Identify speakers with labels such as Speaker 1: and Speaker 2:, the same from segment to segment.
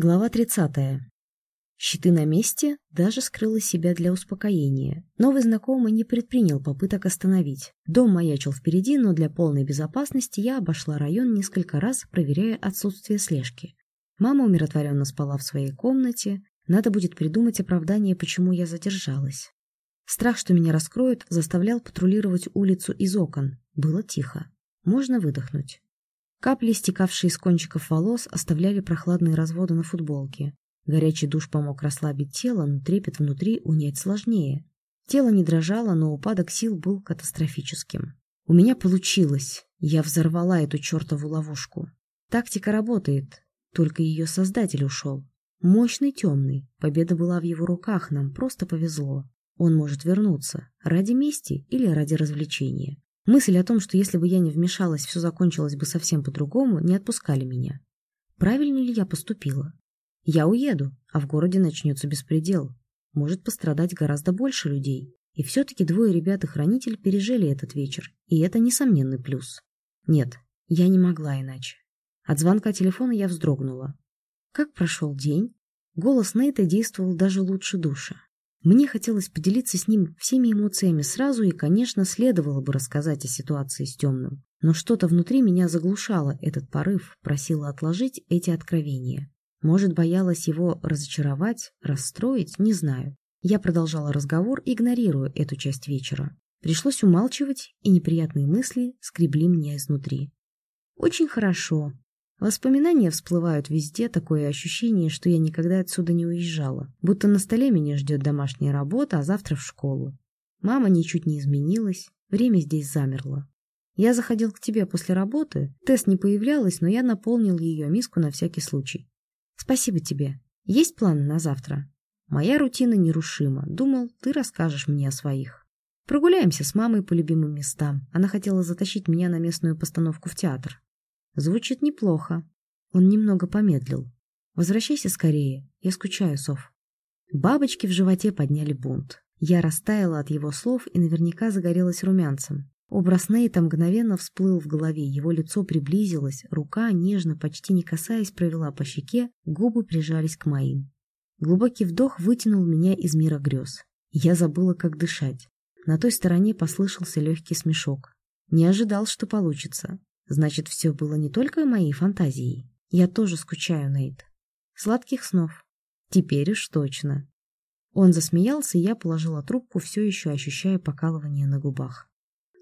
Speaker 1: Глава 30. Щиты на месте даже скрыла себя для успокоения. Новый знакомый не предпринял попыток остановить. Дом маячил впереди, но для полной безопасности я обошла район несколько раз, проверяя отсутствие слежки. Мама умиротворенно спала в своей комнате. Надо будет придумать оправдание, почему я задержалась. Страх, что меня раскроют, заставлял патрулировать улицу из окон. Было тихо. Можно выдохнуть. Капли, стекавшие из кончиков волос, оставляли прохладные разводы на футболке. Горячий душ помог расслабить тело, но трепет внутри унять сложнее. Тело не дрожало, но упадок сил был катастрофическим. У меня получилось. Я взорвала эту чертову ловушку. Тактика работает, только ее создатель ушел. Мощный темный. Победа была в его руках, нам просто повезло. Он может вернуться. Ради мести или ради развлечения. Мысль о том, что если бы я не вмешалась, все закончилось бы совсем по-другому, не отпускали меня. Правильно ли я поступила? Я уеду, а в городе начнется беспредел. Может пострадать гораздо больше людей. И все-таки двое ребят и хранитель пережили этот вечер, и это несомненный плюс. Нет, я не могла иначе. От звонка телефона я вздрогнула. Как прошел день? Голос Нейта действовал даже лучше душа. Мне хотелось поделиться с ним всеми эмоциями сразу, и, конечно, следовало бы рассказать о ситуации с темным. Но что-то внутри меня заглушало этот порыв, просило отложить эти откровения. Может, боялась его разочаровать, расстроить, не знаю. Я продолжала разговор, игнорируя эту часть вечера. Пришлось умалчивать, и неприятные мысли скребли меня изнутри. Очень хорошо, Воспоминания всплывают везде, такое ощущение, что я никогда отсюда не уезжала. Будто на столе меня ждет домашняя работа, а завтра в школу. Мама ничуть не изменилась, время здесь замерло. Я заходил к тебе после работы, тест не появлялась, но я наполнил ее миску на всякий случай. Спасибо тебе. Есть планы на завтра? Моя рутина нерушима. Думал, ты расскажешь мне о своих. Прогуляемся с мамой по любимым местам. Она хотела затащить меня на местную постановку в театр. Звучит неплохо. Он немного помедлил. Возвращайся скорее. Я скучаю, Сов. Бабочки в животе подняли бунт. Я растаяла от его слов и наверняка загорелась румянцем. Образ Нейта мгновенно всплыл в голове, его лицо приблизилось, рука, нежно, почти не касаясь, провела по щеке, губы прижались к моим. Глубокий вдох вытянул меня из мира грез. Я забыла, как дышать. На той стороне послышался легкий смешок. Не ожидал, что получится. Значит, все было не только моей фантазией. Я тоже скучаю, Нейт. Сладких снов. Теперь уж точно. Он засмеялся, и я положила трубку, все еще ощущая покалывание на губах.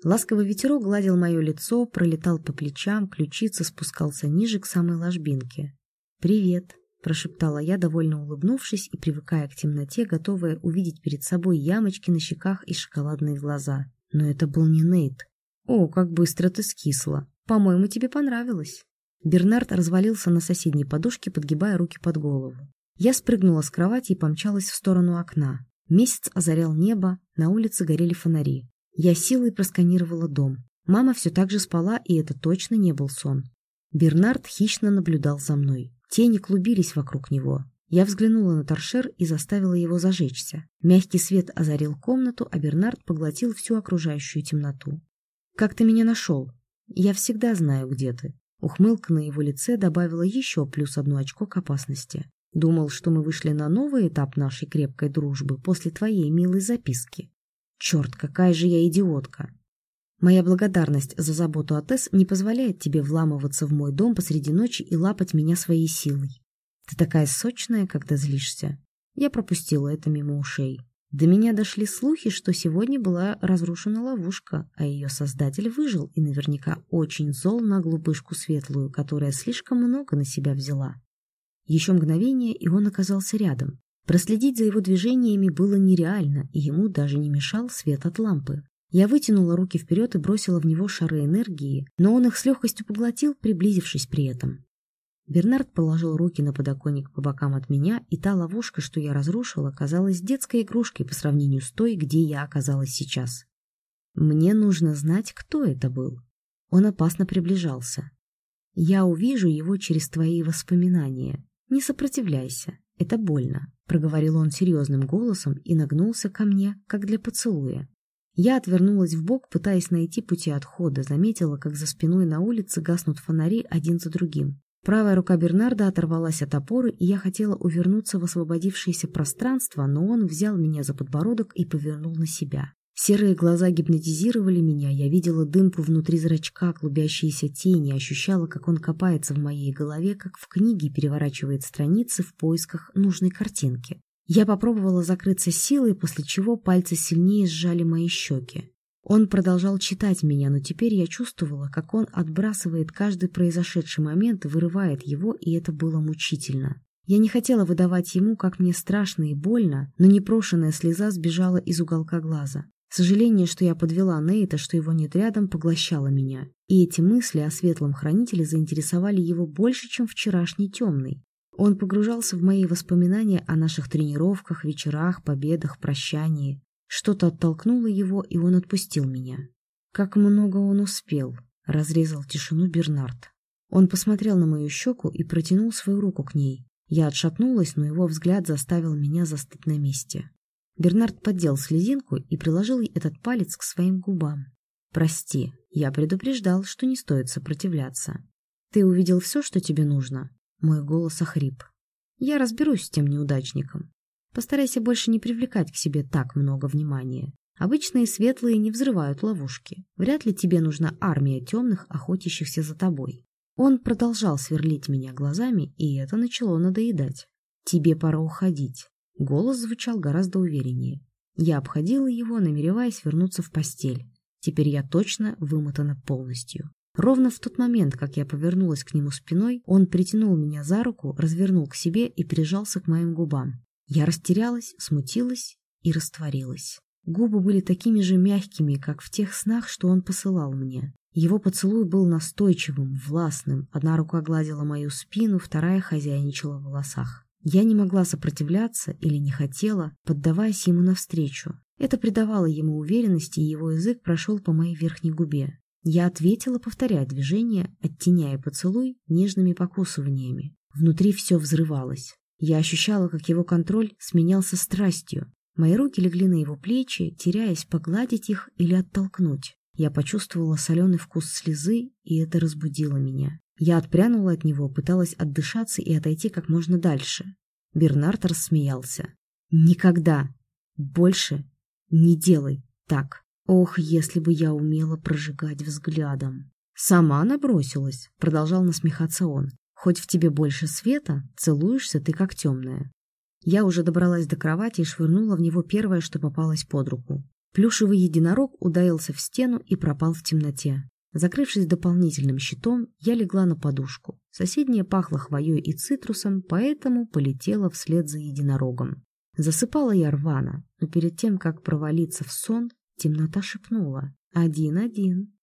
Speaker 1: Ласковый ветерок гладил мое лицо, пролетал по плечам, ключица спускался ниже к самой ложбинке. «Привет», — прошептала я, довольно улыбнувшись и привыкая к темноте, готовая увидеть перед собой ямочки на щеках и шоколадные глаза. Но это был не Нейт. «О, как быстро ты скисла!» «По-моему, тебе понравилось». Бернард развалился на соседней подушке, подгибая руки под голову. Я спрыгнула с кровати и помчалась в сторону окна. Месяц озарял небо, на улице горели фонари. Я силой просканировала дом. Мама все так же спала, и это точно не был сон. Бернард хищно наблюдал за мной. Тени клубились вокруг него. Я взглянула на торшер и заставила его зажечься. Мягкий свет озарил комнату, а Бернард поглотил всю окружающую темноту. «Как ты меня нашел?» Я всегда знаю, где ты. Ухмылка на его лице добавила еще плюс одно очко к опасности. Думал, что мы вышли на новый этап нашей крепкой дружбы после твоей милой записки. Черт, какая же я идиотка. Моя благодарность за заботу о Тесс не позволяет тебе вламываться в мой дом посреди ночи и лапать меня своей силой. Ты такая сочная, когда злишься. Я пропустила это мимо ушей. До меня дошли слухи, что сегодня была разрушена ловушка, а ее создатель выжил и наверняка очень зол на глупышку светлую, которая слишком много на себя взяла. Еще мгновение, и он оказался рядом. Проследить за его движениями было нереально, и ему даже не мешал свет от лампы. Я вытянула руки вперед и бросила в него шары энергии, но он их с легкостью поглотил, приблизившись при этом. Бернард положил руки на подоконник по бокам от меня, и та ловушка, что я разрушила, казалась детской игрушкой по сравнению с той, где я оказалась сейчас. Мне нужно знать, кто это был. Он опасно приближался. Я увижу его через твои воспоминания. Не сопротивляйся, это больно, проговорил он серьезным голосом и нагнулся ко мне, как для поцелуя. Я отвернулась в бок, пытаясь найти пути отхода, заметила, как за спиной на улице гаснут фонари один за другим. Правая рука Бернарда оторвалась от опоры, и я хотела увернуться в освободившееся пространство, но он взял меня за подбородок и повернул на себя. Серые глаза гипнотизировали меня, я видела дымку внутри зрачка, клубящиеся тени, ощущала, как он копается в моей голове, как в книге переворачивает страницы в поисках нужной картинки. Я попробовала закрыться силой, после чего пальцы сильнее сжали мои щеки. Он продолжал читать меня, но теперь я чувствовала, как он отбрасывает каждый произошедший момент вырывает его, и это было мучительно. Я не хотела выдавать ему, как мне страшно и больно, но непрошенная слеза сбежала из уголка глаза. Сожаление, что я подвела Нейта, что его нет рядом, поглощало меня. И эти мысли о светлом хранителе заинтересовали его больше, чем вчерашний темный. Он погружался в мои воспоминания о наших тренировках, вечерах, победах, прощании. Что-то оттолкнуло его, и он отпустил меня. Как много он успел, разрезал тишину Бернард. Он посмотрел на мою щеку и протянул свою руку к ней. Я отшатнулась, но его взгляд заставил меня застыть на месте. Бернард поддел слезинку и приложил этот палец к своим губам. «Прости, я предупреждал, что не стоит сопротивляться. Ты увидел все, что тебе нужно?» Мой голос охрип. «Я разберусь с тем неудачником. Постарайся больше не привлекать к себе так много внимания. Обычные светлые не взрывают ловушки. Вряд ли тебе нужна армия темных, охотящихся за тобой. Он продолжал сверлить меня глазами, и это начало надоедать. «Тебе пора уходить». Голос звучал гораздо увереннее. Я обходила его, намереваясь вернуться в постель. Теперь я точно вымотана полностью. Ровно в тот момент, как я повернулась к нему спиной, он притянул меня за руку, развернул к себе и прижался к моим губам. Я растерялась, смутилась и растворилась. Губы были такими же мягкими, как в тех снах, что он посылал мне. Его поцелуй был настойчивым, властным. Одна рука гладила мою спину, вторая хозяйничала в волосах. Я не могла сопротивляться или не хотела, поддаваясь ему навстречу. Это придавало ему уверенности, и его язык прошел по моей верхней губе. Я ответила, повторяя движение, оттеняя поцелуй нежными покусываниями. Внутри все взрывалось. Я ощущала, как его контроль сменялся страстью. Мои руки легли на его плечи, теряясь погладить их или оттолкнуть. Я почувствовала соленый вкус слезы, и это разбудило меня. Я отпрянула от него, пыталась отдышаться и отойти как можно дальше. Бернард рассмеялся. «Никогда! Больше не делай так! Ох, если бы я умела прожигать взглядом!» «Сама набросилась», — продолжал насмехаться он. Хоть в тебе больше света, целуешься ты как темная. Я уже добралась до кровати и швырнула в него первое, что попалось под руку. Плюшевый единорог ударился в стену и пропал в темноте. Закрывшись дополнительным щитом, я легла на подушку. Соседняя пахла хвоей и цитрусом, поэтому полетела вслед за единорогом. Засыпала я рвано, но перед тем, как провалиться в сон, темнота шепнула «Один-один».